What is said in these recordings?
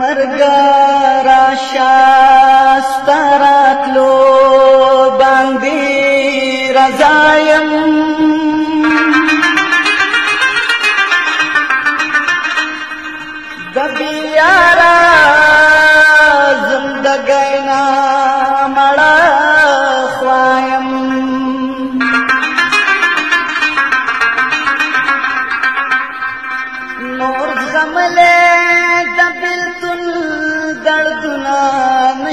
مرګرا شاسترات لو باندې رضایم د بیارا زندګۍ نام خوایم نور زمله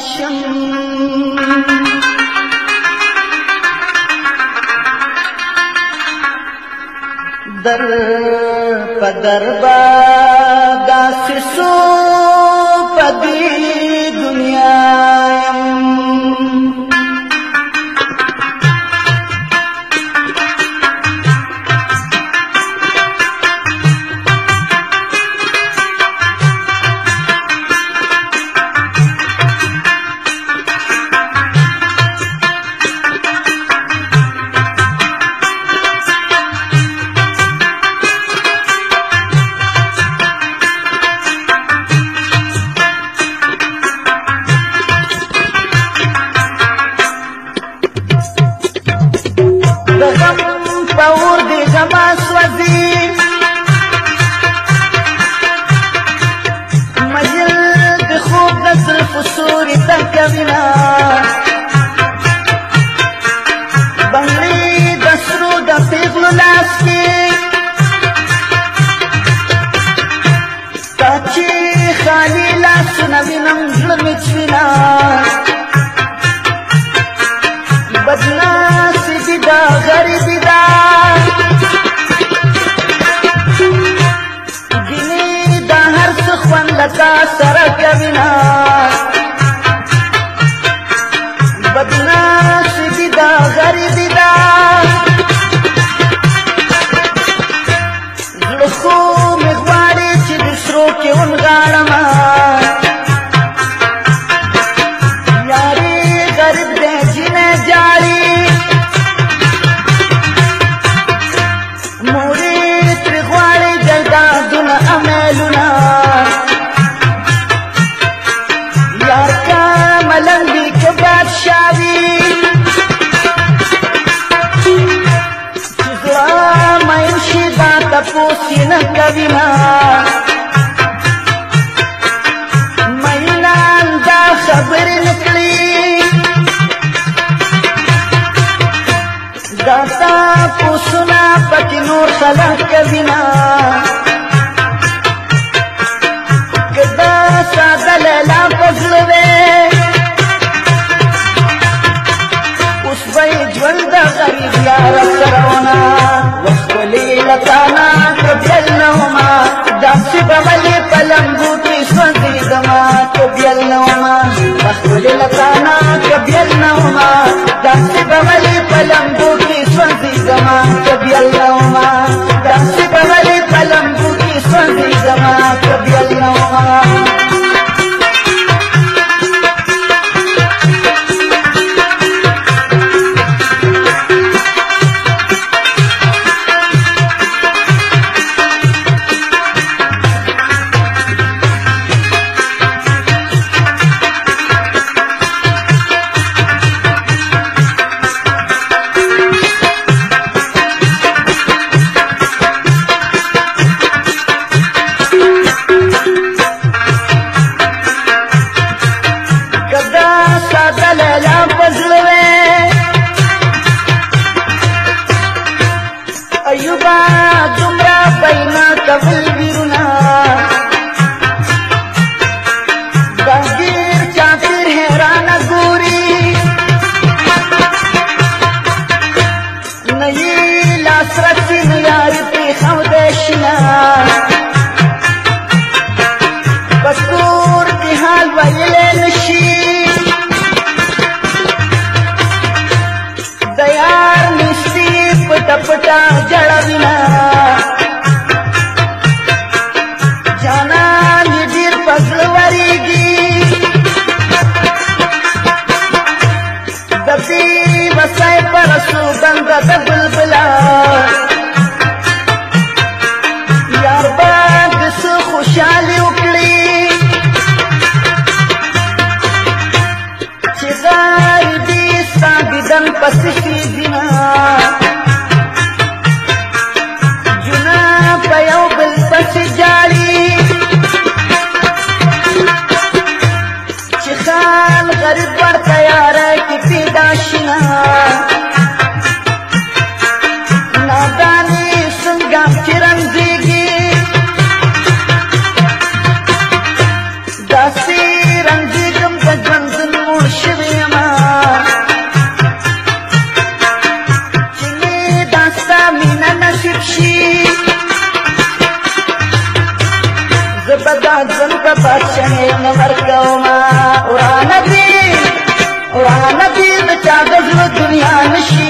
شم در پدر با داس سو پدی سما سوځي مزل د خوب د زلف سوري تک وینا بنگړي د سرو د پیغلو لاس کې सिन कीना महीना दा सब्री न सुना पटलो सलाह कभी अल्लाह कभी अल्लाह जुबा पैना कबल बिरुना बगीर है गोरी नहीं उहा नदी नदी दुनिया नशी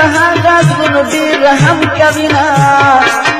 कहाँ सुन भी रहम कविना